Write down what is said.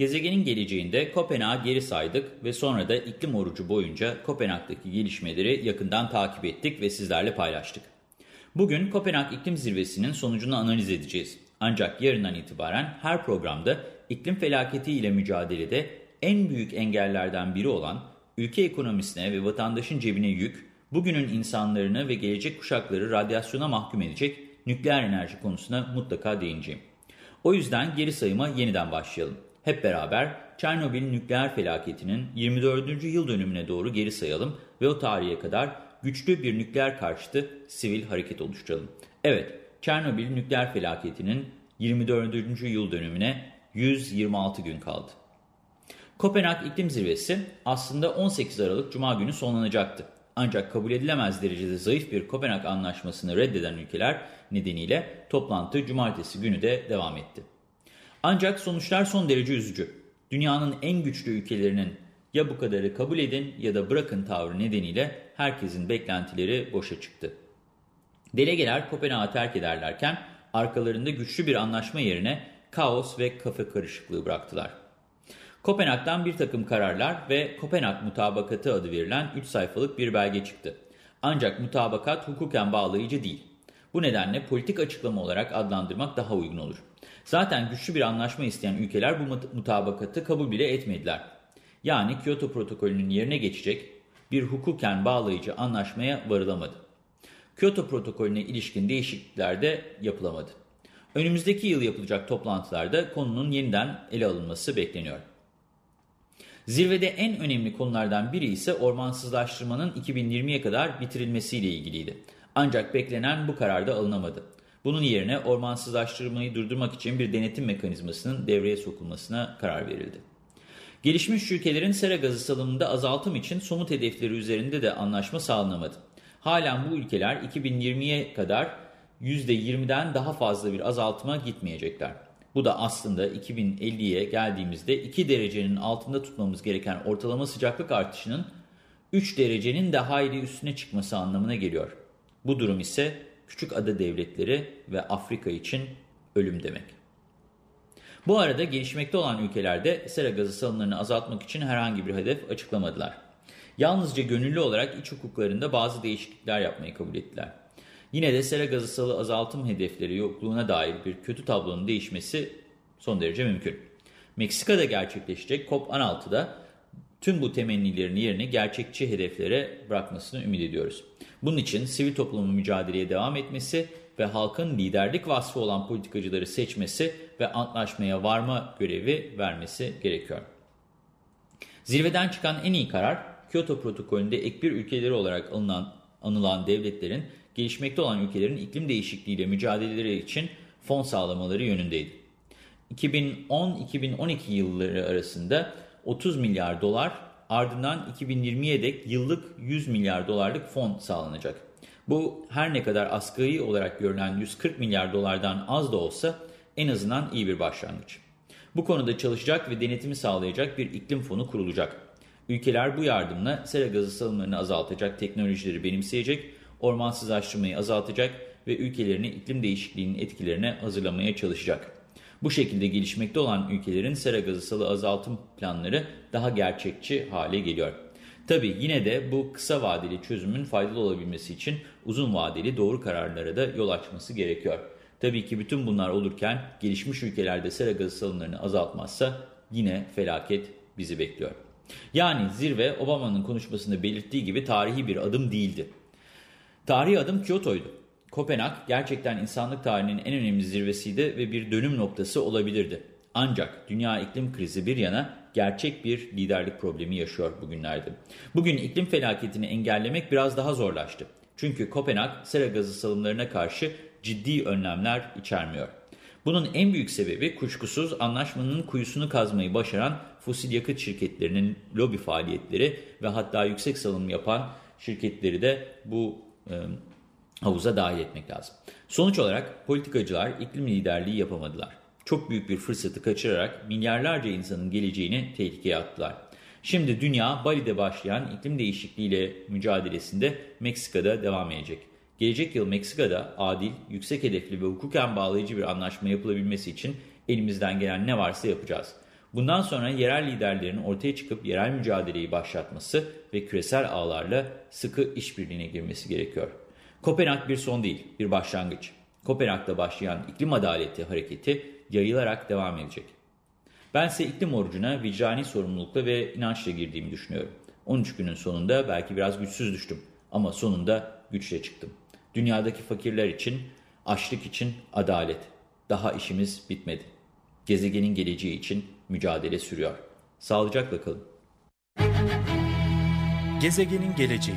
Gezegenin geleceğinde Kopenhag'ı geri saydık ve sonra da iklim orucu boyunca Kopenhag'daki gelişmeleri yakından takip ettik ve sizlerle paylaştık. Bugün Kopenhag İklim Zirvesi'nin sonucunu analiz edeceğiz. Ancak yarından itibaren her programda iklim felaketi ile mücadelede en büyük engellerden biri olan ülke ekonomisine ve vatandaşın cebine yük, bugünün insanlarını ve gelecek kuşakları radyasyona mahkum edecek nükleer enerji konusuna mutlaka değineceğim. O yüzden geri sayıma yeniden başlayalım. Hep beraber Çernobil nükleer felaketinin 24. yıl dönümüne doğru geri sayalım ve o tarihe kadar güçlü bir nükleer karşıtı sivil hareket oluşturalım. Evet, Çernobil nükleer felaketinin 24. yıl dönümüne 126 gün kaldı. Kopenhag İklim Zirvesi aslında 18 Aralık Cuma günü sonlanacaktı. Ancak kabul edilemez derecede zayıf bir Kopenhag Anlaşması'nı reddeden ülkeler nedeniyle toplantı Cumartesi günü de devam etti. Ancak sonuçlar son derece üzücü. Dünyanın en güçlü ülkelerinin ya bu kadarı kabul edin ya da bırakın tavrı nedeniyle herkesin beklentileri boşa çıktı. Delegeler Kopenhag'ı terk ederlerken arkalarında güçlü bir anlaşma yerine kaos ve kafa karışıklığı bıraktılar. Kopenhag'dan bir takım kararlar ve Kopenhag Mutabakatı adı verilen 3 sayfalık bir belge çıktı. Ancak mutabakat hukuken bağlayıcı değil. Bu nedenle politik açıklama olarak adlandırmak daha uygun olur. Zaten güçlü bir anlaşma isteyen ülkeler bu mutabakatı kabul bile etmediler. Yani Kyoto protokolünün yerine geçecek bir hukuken bağlayıcı anlaşmaya varılamadı. Kyoto protokolüne ilişkin değişiklikler de yapılamadı. Önümüzdeki yıl yapılacak toplantılarda konunun yeniden ele alınması bekleniyor. Zirvede en önemli konulardan biri ise ormansızlaştırmanın 2020'ye kadar bitirilmesiyle ilgiliydi. Ancak beklenen bu kararda alınamadı. Bunun yerine ormansızlaştırmayı durdurmak için bir denetim mekanizmasının devreye sokulmasına karar verildi. Gelişmiş ülkelerin sera gazı salımında azaltım için somut hedefleri üzerinde de anlaşma sağlanamadı. Halen bu ülkeler 2020'ye kadar %20'den daha fazla bir azaltıma gitmeyecekler. Bu da aslında 2050'ye geldiğimizde 2 derecenin altında tutmamız gereken ortalama sıcaklık artışının 3 derecenin de hayli üstüne çıkması anlamına geliyor. Bu durum ise küçük ada devletleri ve Afrika için ölüm demek. Bu arada gelişmekte olan ülkelerde sera gazı salımlarını azaltmak için herhangi bir hedef açıklamadılar. Yalnızca gönüllü olarak iç hukuklarında bazı değişiklikler yapmayı kabul ettiler. Yine de sera gazı salı azaltım hedefleri yokluğuna dair bir kötü tablonun değişmesi son derece mümkün. Meksika'da gerçekleşecek COP16'da tüm bu temennilerini yerine gerçekçi hedeflere bırakmasını ümit ediyoruz. Bunun için sivil toplumun mücadeleye devam etmesi ve halkın liderlik vasfı olan politikacıları seçmesi ve antlaşmaya varma görevi vermesi gerekiyor. Zirveden çıkan en iyi karar, Kyoto protokolünde ek bir ülkeleri olarak alınan, anılan devletlerin, gelişmekte olan ülkelerin iklim değişikliğiyle mücadeleleri için fon sağlamaları yönündeydi. 2010-2012 yılları arasında 30 milyar dolar ardından 2020'ye dek yıllık 100 milyar dolarlık fon sağlanacak. Bu her ne kadar asgari olarak görülen 140 milyar dolardan az da olsa en azından iyi bir başlangıç. Bu konuda çalışacak ve denetimi sağlayacak bir iklim fonu kurulacak. Ülkeler bu yardımla sera gazı salımlarını azaltacak teknolojileri benimseyecek, ormansızlaştırmayı azaltacak ve ülkelerini iklim değişikliğinin etkilerine hazırlamaya çalışacak. Bu şekilde gelişmekte olan ülkelerin sera gazı salı azaltım planları daha gerçekçi hale geliyor. Tabi yine de bu kısa vadeli çözümün faydalı olabilmesi için uzun vadeli doğru kararlara da yol açması gerekiyor. Tabii ki bütün bunlar olurken gelişmiş ülkelerde sera gazı salımlarını azaltmazsa yine felaket bizi bekliyor. Yani zirve Obama'nın konuşmasında belirttiği gibi tarihi bir adım değildi. Tarihi adım Kyoto'ydu. Kopenhag gerçekten insanlık tarihinin en önemli zirvesiydi ve bir dönüm noktası olabilirdi. Ancak dünya iklim krizi bir yana gerçek bir liderlik problemi yaşıyor bugünlerde. Bugün iklim felaketini engellemek biraz daha zorlaştı. Çünkü Kopenhag sera gazı salımlarına karşı ciddi önlemler içermiyor. Bunun en büyük sebebi kuşkusuz anlaşmanın kuyusunu kazmayı başaran fosil yakıt şirketlerinin lobi faaliyetleri ve hatta yüksek salım yapan şirketleri de bu e, havuza dahil etmek lazım. Sonuç olarak politikacılar iklim liderliği yapamadılar. Çok büyük bir fırsatı kaçırarak milyarlarca insanın geleceğini tehlikeye attılar. Şimdi dünya Bali'de başlayan iklim değişikliğiyle mücadelesinde Meksika'da devam edecek. Gelecek yıl Meksika'da adil, yüksek hedefli ve hukuken bağlayıcı bir anlaşma yapılabilmesi için elimizden gelen ne varsa yapacağız. Bundan sonra yerel liderlerin ortaya çıkıp yerel mücadeleyi başlatması ve küresel ağlarla sıkı işbirliğine girmesi gerekiyor. Kopenhag bir son değil, bir başlangıç. Kopenhag'da başlayan iklim adaleti hareketi yayılarak devam edecek. Ben ise iklim orucuna vicdani sorumlulukla ve inançla girdiğimi düşünüyorum. 13 günün sonunda belki biraz güçsüz düştüm ama sonunda güçle çıktım. Dünyadaki fakirler için, açlık için adalet. Daha işimiz bitmedi. Gezegenin geleceği için mücadele sürüyor. Sağlıcakla kalın. Gezegenin geleceği